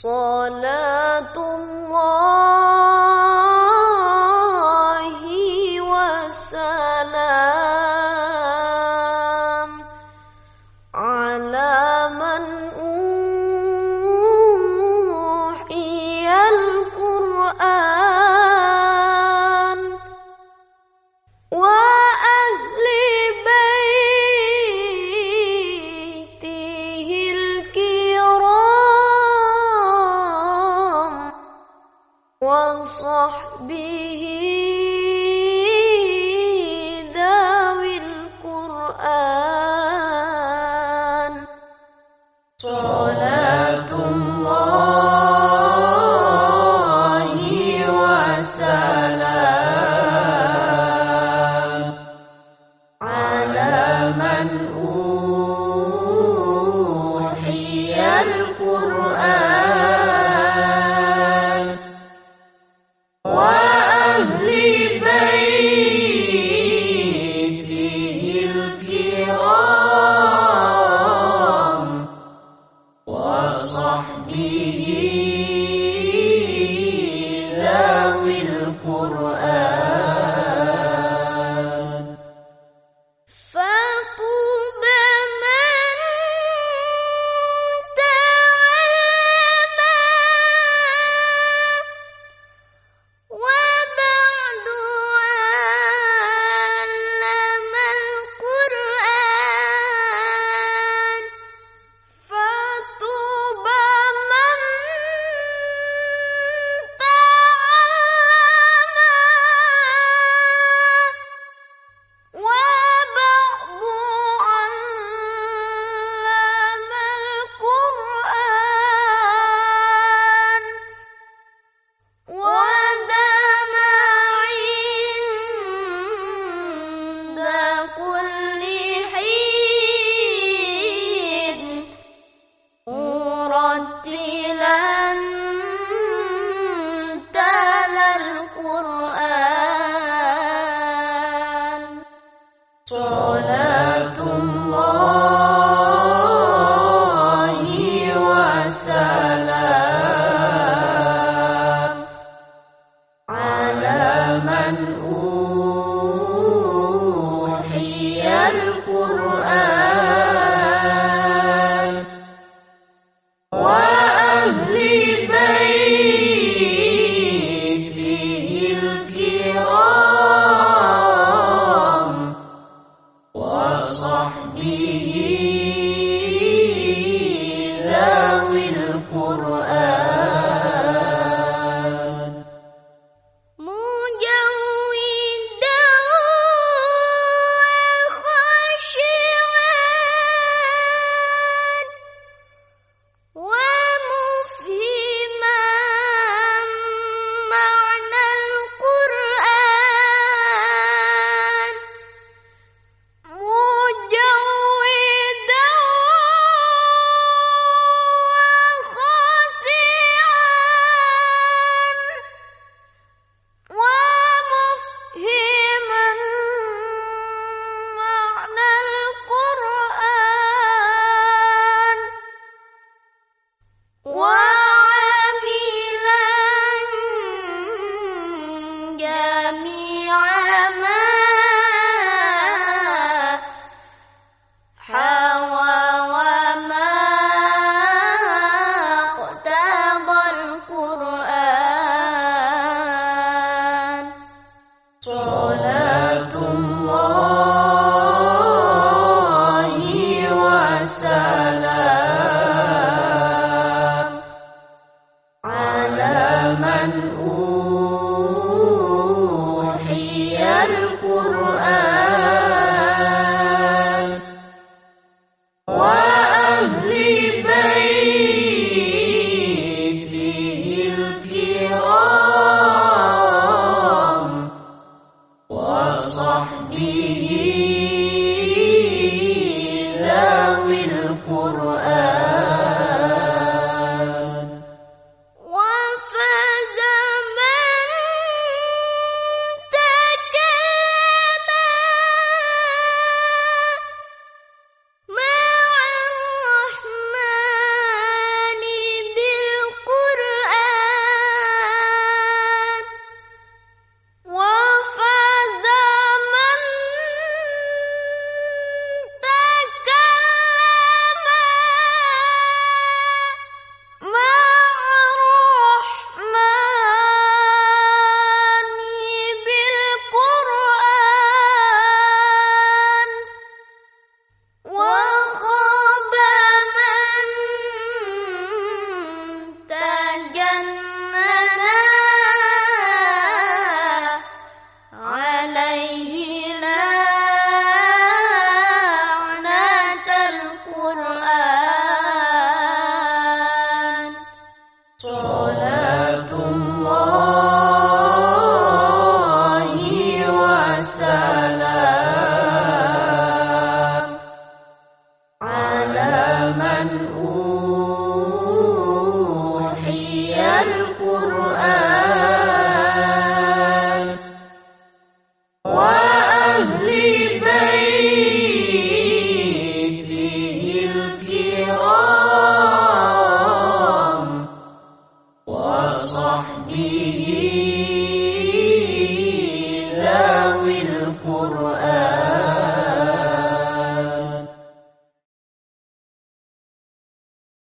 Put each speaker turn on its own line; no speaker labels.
صلاة الله وسلام على من أوحي القرآن وصحبه ذوي القرآن. صلاة الله وسلام على من القرآن صلاة الله وسلام على من Me. Yeah. وصحبه.